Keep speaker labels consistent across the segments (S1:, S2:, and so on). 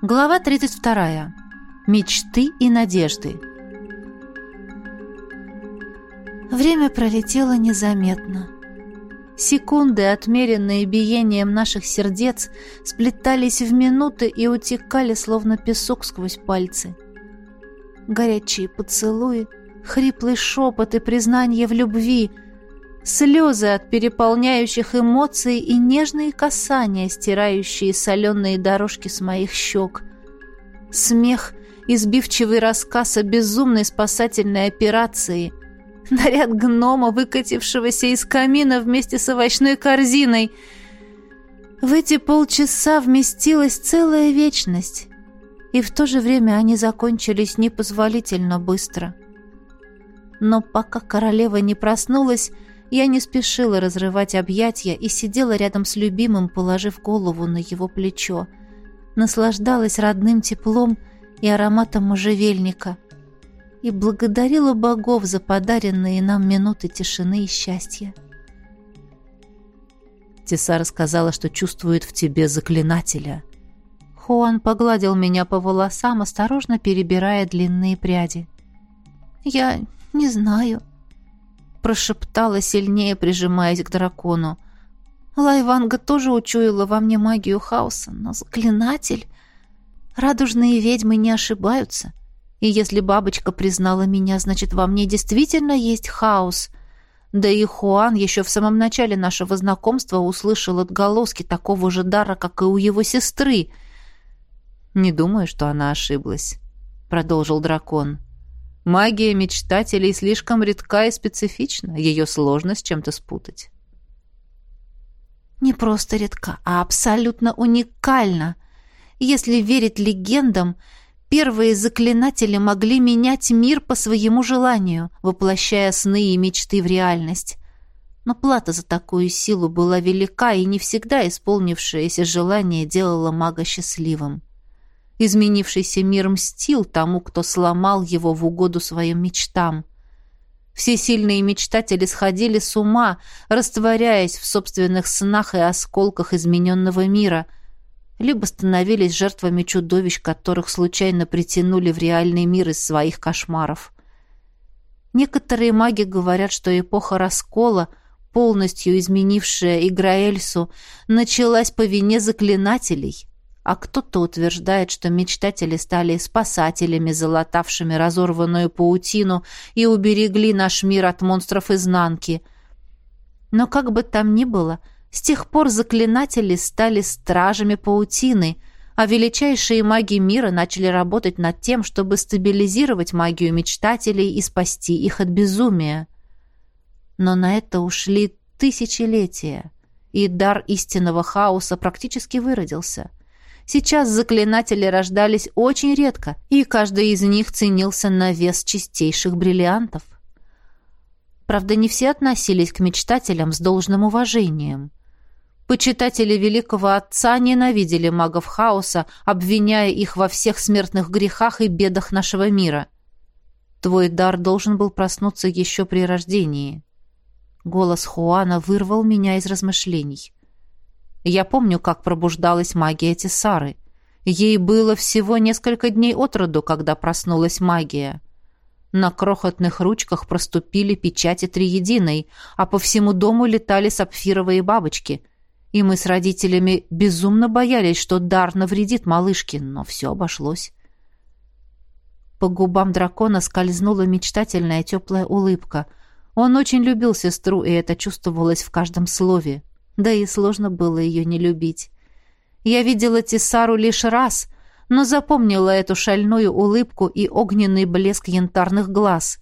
S1: Глава 32. Мечты и надежды. Время пролетело незаметно. Секунды, отмеренные биением наших сердец, сплетались в минуты и утекали, словно песок сквозь пальцы. Горячие поцелуи, хриплый шепот и признание в любви — слезы от переполняющих эмоций и нежные касания, стирающие соленые дорожки с моих щек. Смех, избивчивый рассказ о безумной спасательной операции. Наряд гнома, выкатившегося из камина вместе с овощной корзиной. В эти полчаса вместилась целая вечность. И в то же время они закончились непозволительно быстро. Но пока королева не проснулась, я не спешила разрывать объятия и сидела рядом с любимым, положив голову на его плечо. Наслаждалась родным теплом и ароматом можжевельника. И благодарила богов за подаренные нам минуты тишины и счастья.
S2: Теса рассказала, что чувствует в тебе заклинателя.
S1: Хуан погладил меня по волосам, осторожно перебирая длинные пряди. «Я не знаю», прошептала, сильнее прижимаясь к дракону. Лайванга тоже учуяла во мне магию хаоса, но заклинатель... Радужные ведьмы не ошибаются. И если бабочка признала меня, значит, во мне действительно есть хаос. Да и Хуан еще в самом начале нашего знакомства услышал отголоски такого же дара, как и у его сестры.
S2: «Не думаю, что она ошиблась», — продолжил дракон. Магия мечтателей слишком редка и специфична, ее сложно с чем-то спутать.
S1: Не просто редка, а абсолютно уникальна. Если верить легендам, первые заклинатели могли менять мир по своему желанию, воплощая сны и мечты в реальность. Но плата за такую силу была велика, и не всегда исполнившееся желание делало мага счастливым. Изменившийся мир мстил тому, кто сломал его в угоду своим мечтам. Все сильные мечтатели сходили с ума, растворяясь в собственных снах и осколках измененного мира, либо становились жертвами чудовищ, которых случайно притянули в реальный мир из своих кошмаров. Некоторые маги говорят, что эпоха раскола, полностью изменившая Играэльсу, началась по вине заклинателей — а кто-то утверждает, что мечтатели стали спасателями, залатавшими разорванную паутину и уберегли наш мир от монстров изнанки. Но как бы там ни было, с тех пор заклинатели стали стражами паутины, а величайшие маги мира начали работать над тем, чтобы стабилизировать магию мечтателей и спасти их от безумия. Но на это ушли тысячелетия, и дар истинного хаоса практически выродился — Сейчас заклинатели рождались очень редко, и каждый из них ценился на вес чистейших бриллиантов. Правда, не все относились к мечтателям с должным уважением. Почитатели великого отца ненавидели магов хаоса, обвиняя их во всех смертных грехах и бедах нашего мира. Твой дар должен был проснуться еще при рождении. Голос Хуана вырвал меня из размышлений. Я помню, как пробуждалась магия Тесары. Ей было всего несколько дней от роду, когда проснулась магия. На крохотных ручках проступили печати триединой, а по всему дому летали сапфировые бабочки. И мы с родителями безумно боялись, что дар навредит малышке, но все обошлось. По губам дракона скользнула мечтательная теплая улыбка. Он очень любил сестру, и это чувствовалось в каждом слове да и сложно было ее не любить. Я видела Тисару лишь раз, но запомнила эту шальную улыбку и огненный блеск янтарных глаз.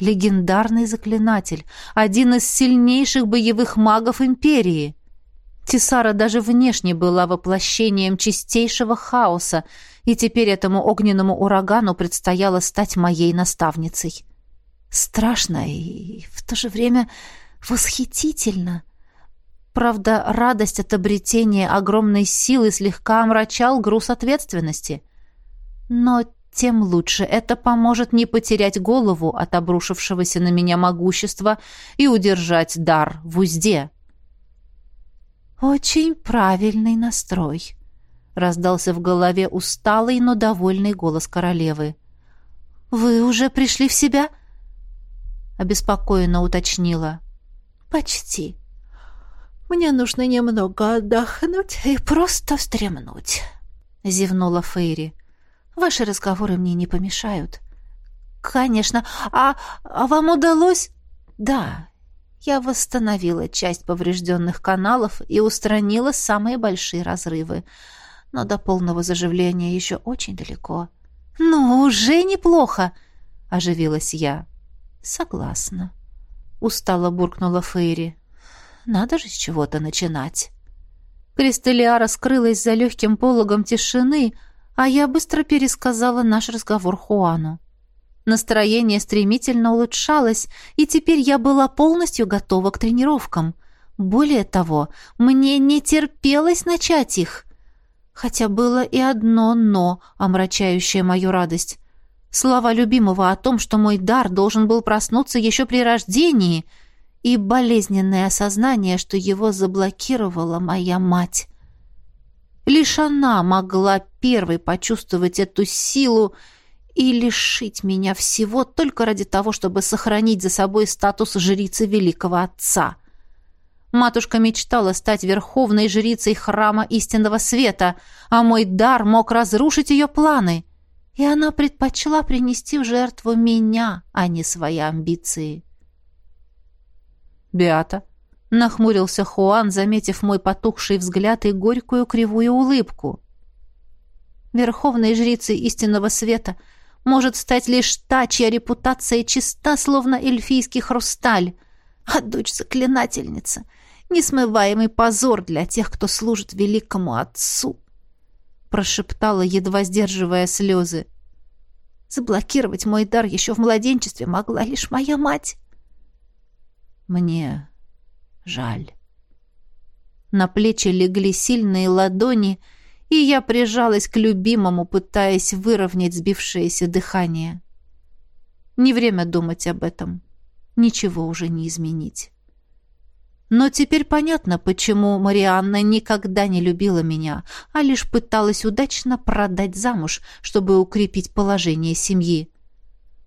S1: Легендарный заклинатель, один из сильнейших боевых магов Империи. Тисара даже внешне была воплощением чистейшего хаоса, и теперь этому огненному урагану предстояло стать моей наставницей. Страшно и в то же время восхитительно — Правда, радость от обретения огромной силы слегка омрачал груз ответственности. Но тем лучше это поможет не потерять голову от обрушившегося на меня могущества и удержать дар в узде. «Очень правильный настрой», — раздался в голове усталый, но довольный голос королевы. «Вы уже пришли в себя?» — обеспокоенно уточнила. «Почти. Мне нужно немного отдохнуть и просто встремнуть», — зевнула Фейри. «Ваши разговоры мне не помешают». «Конечно. А, а вам удалось?» «Да, я восстановила часть поврежденных каналов и устранила самые большие разрывы. Но до полного заживления еще очень далеко. «Ну, уже неплохо!» — оживилась я. «Согласна», — устало буркнула Фейри. «Надо же с чего-то начинать». Кристалиара скрылась за легким пологом тишины, а я быстро пересказала наш разговор Хуану. Настроение стремительно улучшалось, и теперь я была полностью готова к тренировкам. Более того, мне не терпелось начать их. Хотя было и одно «но», омрачающее мою радость. Слова любимого о том, что мой дар должен был проснуться еще при рождении, и болезненное осознание, что его заблокировала моя мать. Лишь она могла первой почувствовать эту силу, и лишить меня всего только ради того, чтобы сохранить за собой статус жрицы великого отца. Матушка мечтала стать верховной жрицей храма истинного света, а мой дар мог разрушить ее планы. И она предпочла принести в жертву меня, а не свои амбиции.
S2: «Беата», — нахмурился Хуан, заметив мой потухший взгляд и горькую кривую улыбку.
S1: «Верховной жрицей истинного света — может стать лишь та, чья репутация чиста, словно эльфийский хрусталь. А дочь заклинательница — несмываемый позор для тех, кто служит великому отцу. Прошептала, едва сдерживая слезы. Заблокировать мой дар еще в младенчестве могла лишь моя мать.
S2: Мне жаль. На плечи легли сильные ладони — и я прижалась к любимому, пытаясь выровнять сбившееся дыхание. Не время думать об этом. Ничего уже не изменить. Но теперь понятно, почему Марианна никогда не любила меня, а лишь пыталась удачно продать замуж, чтобы укрепить положение семьи.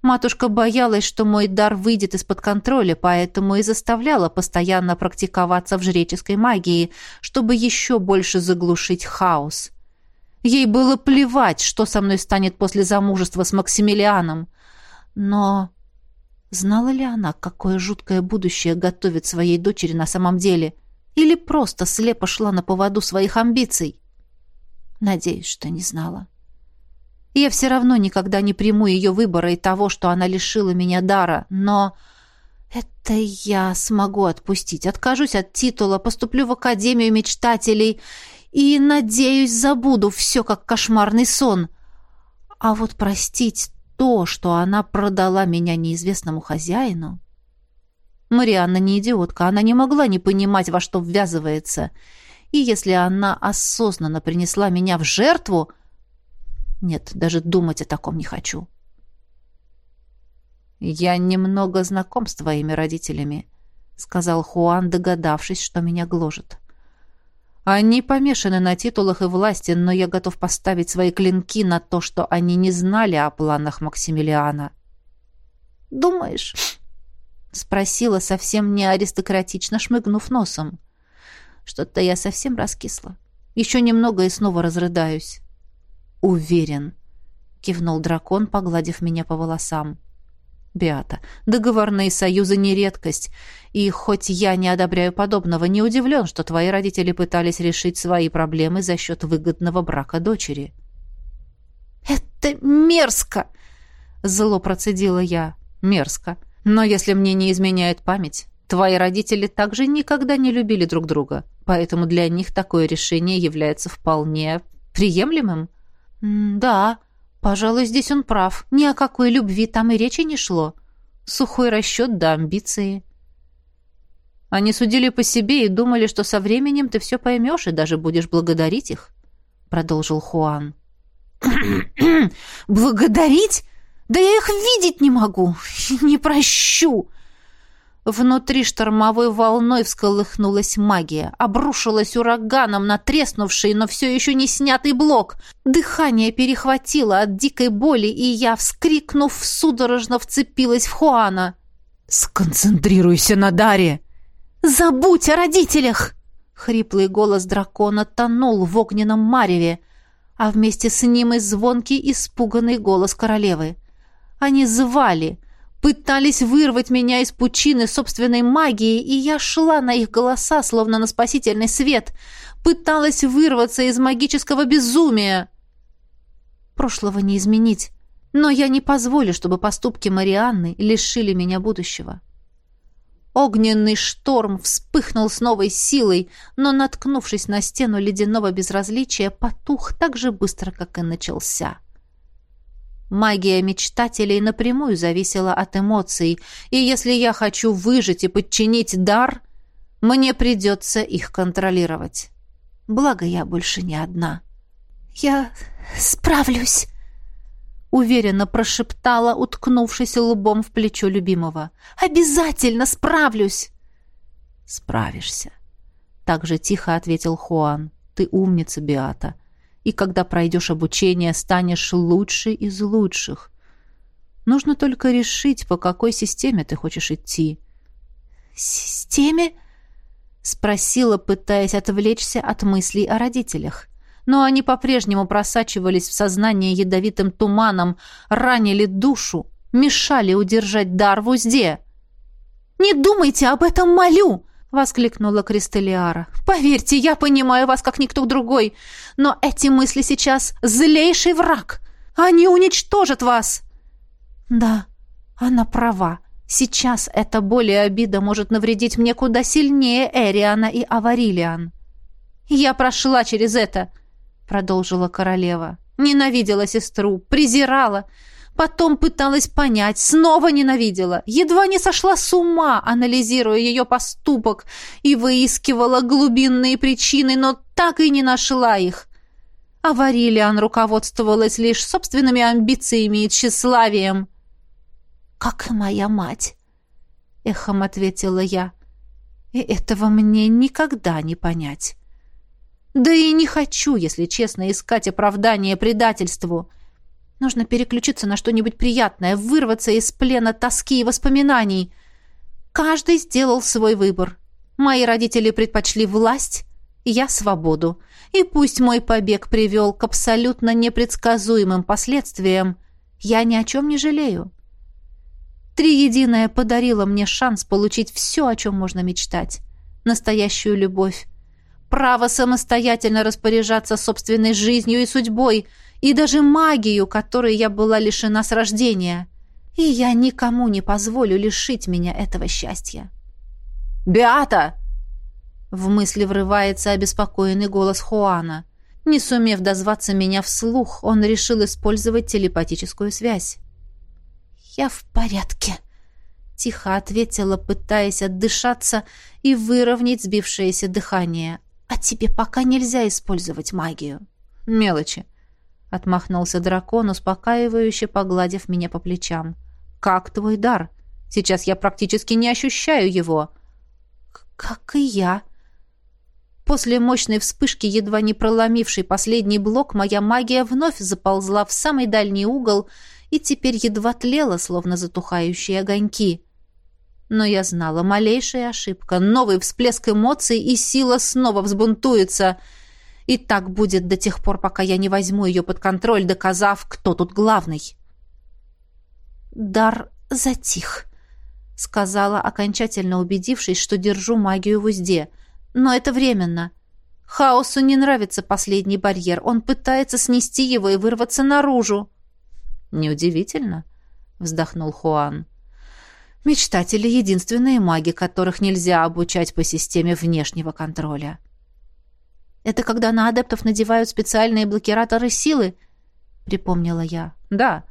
S2: Матушка боялась, что мой дар выйдет из-под контроля, поэтому и заставляла постоянно практиковаться в жреческой магии, чтобы еще больше заглушить хаос. Ей было плевать, что со мной станет после замужества с Максимилианом. Но знала ли она, какое жуткое будущее готовит своей дочери на самом деле? Или просто слепо шла на поводу своих амбиций? Надеюсь, что не знала. Я все равно никогда не приму ее выбора и того, что она лишила меня дара, но... Это я смогу отпустить. Откажусь от титула, поступлю в Академию мечтателей и, надеюсь, забуду все как кошмарный сон. А вот простить то, что она продала меня неизвестному хозяину... Марианна не идиотка, она не могла не понимать, во что ввязывается. И если она осознанно принесла меня в жертву... Нет, даже думать о таком не хочу. «Я немного знаком с твоими родителями», — сказал Хуан, догадавшись, что меня гложет. «Они помешаны на титулах и власти, но я готов поставить свои клинки на то, что они не знали о планах Максимилиана».
S1: «Думаешь?» — спросила совсем не аристократично, шмыгнув носом. «Что-то я совсем раскисла. Еще немного и снова разрыдаюсь».
S2: «Уверен», — кивнул дракон, погладив меня по волосам. Беата, договорные союзы не редкость, и хоть я не одобряю подобного, не удивлен, что твои родители пытались решить свои проблемы за счет выгодного брака дочери».
S1: «Это мерзко!» — зло процедила я.
S2: «Мерзко. Но если мне не изменяет память, твои родители также никогда не любили друг друга, поэтому для них такое решение является вполне приемлемым».
S1: «Да», Пожалуй, здесь он прав. Ни о какой любви там и речи не шло. Сухой расчет да амбиции.
S2: Они судили по себе и думали, что со временем ты все поймешь и даже будешь благодарить их, — продолжил Хуан.
S1: «Благодарить? Да я их видеть не могу! Не прощу!» Внутри штормовой волной всколыхнулась магия, обрушилась ураганом на треснувший, но все еще не снятый блок. Дыхание перехватило от дикой боли, и я, вскрикнув, судорожно вцепилась в Хуана.
S2: «Сконцентрируйся на Даре!»
S1: «Забудь о родителях!» Хриплый голос дракона тонул в огненном мареве, а вместе с ним и звонкий, испуганный голос королевы. Они звали — пытались вырвать меня из пучины собственной магии, и я шла на их голоса, словно на спасительный свет, пыталась вырваться из магического безумия. Прошлого не изменить, но я не позволю, чтобы поступки Марианны лишили меня будущего. Огненный шторм вспыхнул с новой силой, но, наткнувшись на стену ледяного безразличия, потух так же быстро, как и начался. — Магия мечтателей напрямую зависела от эмоций, и если я хочу выжить и подчинить дар, мне придется их контролировать. Благо, я больше не одна. «Я справлюсь», — уверенно прошептала, уткнувшись лбом в плечо любимого. «Обязательно справлюсь!»
S2: «Справишься», — так же тихо ответил Хуан. «Ты умница, Биата и когда пройдешь обучение, станешь лучшей из лучших. Нужно только решить, по какой системе ты хочешь идти.
S1: «Системе?» — спросила, пытаясь отвлечься от мыслей о родителях. Но они по-прежнему просачивались в сознание ядовитым туманом, ранили душу, мешали удержать дар в узде. «Не думайте об этом, молю!» — воскликнула Кристалиара. «Поверьте, я понимаю вас, как никто другой, но эти мысли сейчас злейший враг. Они уничтожат вас!» «Да, она права. Сейчас эта боль и обида может навредить мне куда сильнее Эриана и Аварилиан». «Я прошла через это», — продолжила королева. «Ненавидела сестру, презирала». Потом пыталась понять, снова ненавидела, едва не сошла с ума, анализируя ее поступок, и выискивала глубинные причины, но так и не нашла их. А Варилиан руководствовалась лишь собственными амбициями и тщеславием. «Как и моя мать», — эхом ответила я. «И этого мне никогда не понять». Да и не хочу, если честно, искать оправдание предательству. Нужно переключиться на что-нибудь приятное, вырваться из плена тоски и воспоминаний. Каждый сделал свой выбор. Мои родители предпочли власть, я свободу. И пусть мой побег привел к абсолютно непредсказуемым последствиям, я ни о чем не жалею. Триединое подарило мне шанс получить все, о чем можно мечтать. Настоящую любовь. Право самостоятельно распоряжаться собственной жизнью и судьбой — и даже магию, которой я была лишена с рождения. И я никому не позволю лишить меня этого счастья. «Беата!» В мысли врывается обеспокоенный голос Хуана. Не сумев дозваться меня вслух, он решил использовать телепатическую связь. «Я в порядке», — тихо ответила, пытаясь отдышаться и выровнять сбившееся дыхание. «А тебе пока нельзя использовать магию». «Мелочи», — отмахнулся дракон, успокаивающе погладив меня по плечам. «Как твой дар? Сейчас я практически не ощущаю его». «Как и я». После мощной вспышки, едва не проломившей последний блок, моя магия вновь заползла в самый дальний угол и теперь едва тлела, словно затухающие огоньки. Но я знала, малейшая ошибка, новый всплеск эмоций, и сила снова взбунтуется — и так будет до тех пор, пока я не возьму ее под контроль, доказав, кто тут главный. Дар затих, сказала, окончательно убедившись, что держу магию в узде. Но это временно. Хаосу не нравится последний барьер. Он пытается снести его и вырваться наружу. Неудивительно, вздохнул Хуан. Мечтатели — единственные маги, которых нельзя обучать по системе внешнего контроля. Это когда на адептов надевают специальные блокираторы силы, припомнила я. Да,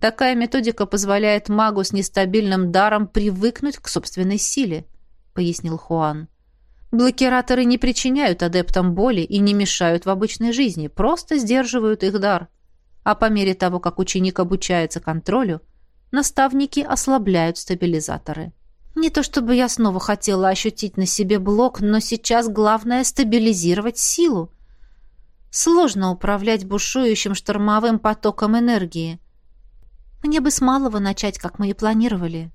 S1: такая методика позволяет магу с нестабильным даром привыкнуть к собственной силе, пояснил Хуан. Блокираторы не причиняют адептам боли и не мешают в обычной жизни, просто сдерживают их дар. А по мере того, как ученик обучается контролю, наставники ослабляют стабилизаторы. Не то чтобы я снова хотела ощутить на себе блок, но сейчас главное — стабилизировать силу. Сложно управлять бушующим штормовым потоком энергии. Мне бы с малого начать, как мы и планировали.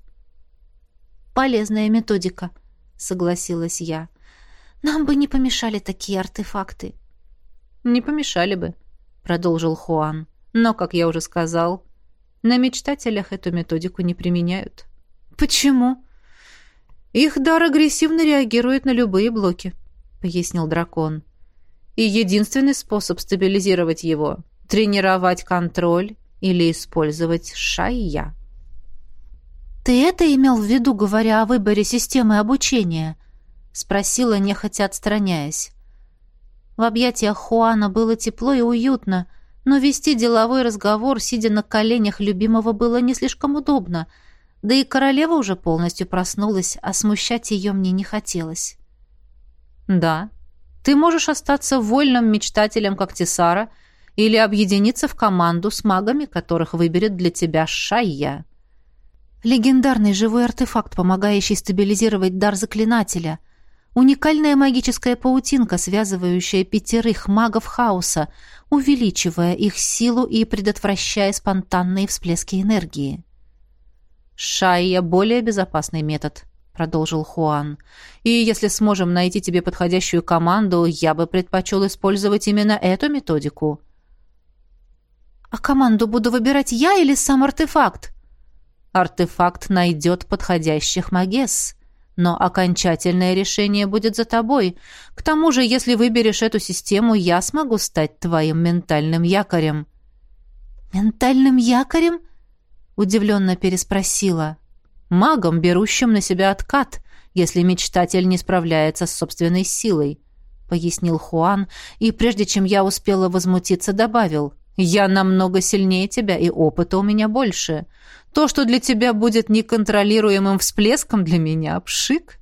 S1: Полезная методика, согласилась я. Нам бы не помешали такие артефакты.
S2: Не помешали бы, продолжил Хуан. Но, как я уже сказал, на мечтателях эту методику не применяют.
S1: Почему?
S2: Их дар агрессивно реагирует на любые блоки, пояснил дракон. И единственный способ стабилизировать его — тренировать контроль или использовать шайя.
S1: «Ты это имел в виду, говоря о выборе системы обучения?» — спросила, нехотя отстраняясь. В объятиях Хуана было тепло и уютно, но вести деловой разговор, сидя на коленях любимого, было не слишком удобно, да и королева уже полностью проснулась, а смущать ее мне не хотелось.
S2: «Да», ты можешь остаться вольным мечтателем, как Тесара, или объединиться в команду с магами, которых выберет для тебя Шайя.
S1: Легендарный живой артефакт, помогающий стабилизировать дар заклинателя. Уникальная магическая паутинка, связывающая пятерых магов хаоса, увеличивая их силу и предотвращая спонтанные всплески энергии.
S2: Шайя — более безопасный метод продолжил Хуан. «И если сможем найти тебе подходящую команду, я бы предпочел использовать именно эту методику».
S1: «А команду буду выбирать я или сам артефакт?»
S2: «Артефакт найдет подходящих магесс, но окончательное решение будет за тобой. К тому же, если выберешь эту систему, я смогу стать твоим ментальным якорем».
S1: «Ментальным якорем?» — удивленно переспросила
S2: магом, берущим на себя откат, если мечтатель не справляется с собственной силой», — пояснил Хуан, и прежде чем я успела возмутиться, добавил, «Я намного сильнее тебя, и опыта у меня больше. То, что для тебя будет неконтролируемым всплеском, для меня пшик».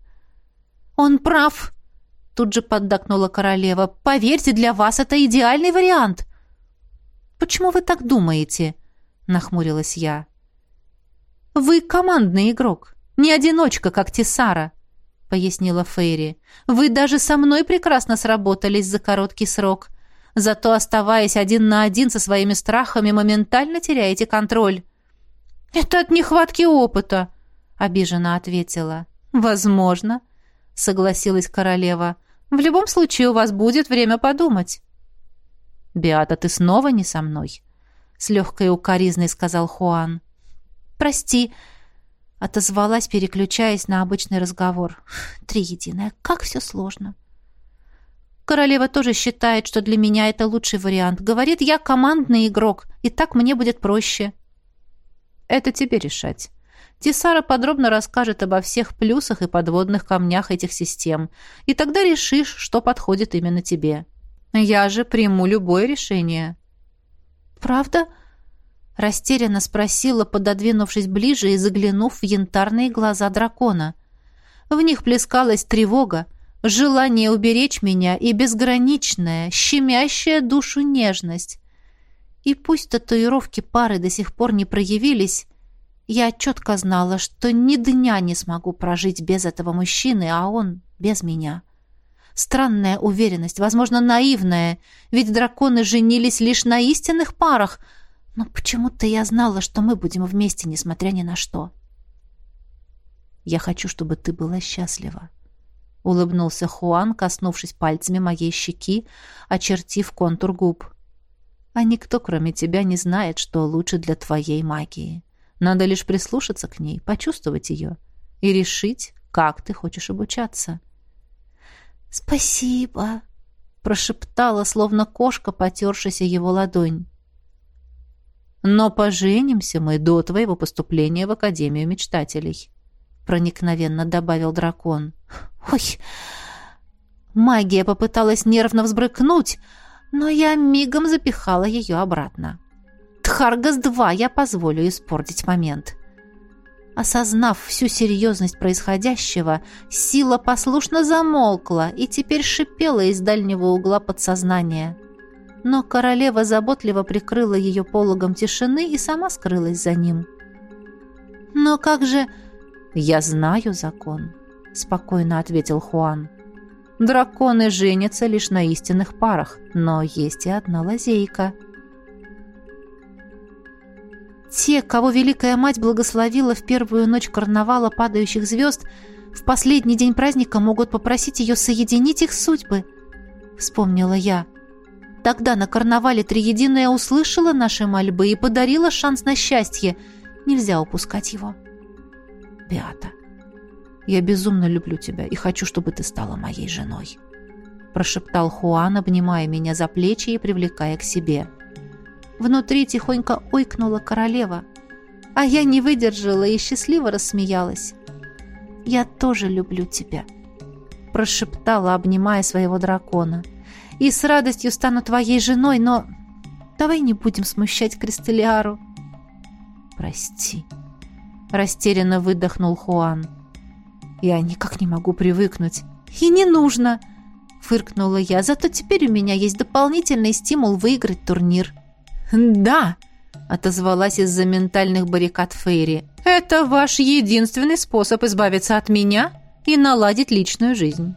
S1: «Он прав», — тут же поддакнула королева. «Поверьте, для вас это идеальный вариант». «Почему вы так думаете?» — нахмурилась я. «Вы командный игрок, не одиночка, как Тисара», — пояснила Фейри. «Вы даже со мной прекрасно сработались за короткий срок. Зато, оставаясь один на один со своими страхами, моментально теряете контроль».
S2: «Это от нехватки опыта», —
S1: обиженно ответила.
S2: «Возможно», — согласилась королева. «В любом случае у вас будет время подумать». «Беата, ты снова не со мной?» — с легкой укоризной сказал Хуан.
S1: «Прости», — отозвалась, переключаясь на обычный разговор. «Триединое, как все сложно». Королева тоже считает, что для меня это лучший вариант. Говорит, я командный игрок, и так мне будет проще.
S2: Это тебе решать. Тисара подробно расскажет обо всех плюсах и подводных камнях этих систем, и тогда решишь, что подходит именно тебе. Я же приму любое решение.
S1: Правда? Растерянно спросила, пододвинувшись ближе и заглянув в янтарные глаза дракона. В них плескалась тревога, желание уберечь меня и безграничная, щемящая душу нежность. И пусть татуировки пары до сих пор не проявились, я четко знала, что ни дня не смогу прожить без этого мужчины, а он без меня. Странная уверенность, возможно, наивная, ведь драконы женились лишь на истинных парах — но почему-то я знала, что мы будем вместе, несмотря ни на что.
S2: Я хочу, чтобы ты была счастлива. Улыбнулся Хуан, коснувшись пальцами моей щеки, очертив контур губ. А никто, кроме тебя, не знает, что лучше для твоей магии. Надо лишь прислушаться к ней, почувствовать ее и решить, как ты хочешь обучаться.
S1: «Спасибо», — прошептала, словно кошка, потершаяся его ладонь.
S2: Но поженимся мы до твоего поступления в Академию мечтателей», — проникновенно добавил дракон.
S1: «Ой!» Магия попыталась нервно взбрыкнуть, но я мигом запихала ее обратно. «Тхаргас-2 я позволю испортить момент». Осознав всю серьезность происходящего, сила послушно замолкла и теперь шипела из дальнего угла подсознания но королева заботливо прикрыла ее пологом тишины и сама скрылась за ним. «Но как же...»
S2: «Я знаю закон», — спокойно ответил Хуан. «Драконы женятся лишь на истинных парах, но есть и одна лазейка».
S1: Те, кого Великая Мать благословила в первую ночь карнавала падающих звезд, в последний день праздника могут попросить ее соединить их судьбы, — вспомнила я. Тогда на карнавале Триединая услышала наши мольбы и подарила шанс на счастье. Нельзя упускать его.
S2: Беата, я безумно люблю тебя и хочу, чтобы ты стала моей женой», — прошептал Хуан, обнимая меня за плечи и привлекая к себе.
S1: Внутри тихонько ойкнула королева, а я не выдержала и счастливо рассмеялась. «Я тоже люблю тебя», — прошептала, обнимая своего дракона. «И с радостью стану твоей женой, но давай не будем смущать Кристалиару».
S2: «Прости», — растерянно выдохнул Хуан. Я никак не могу привыкнуть.
S1: И не нужно, фыркнула я. Зато теперь у меня есть дополнительный стимул выиграть турнир.
S2: Да, отозвалась из-за ментальных баррикад Фейри. Это ваш единственный способ избавиться от меня и наладить личную жизнь.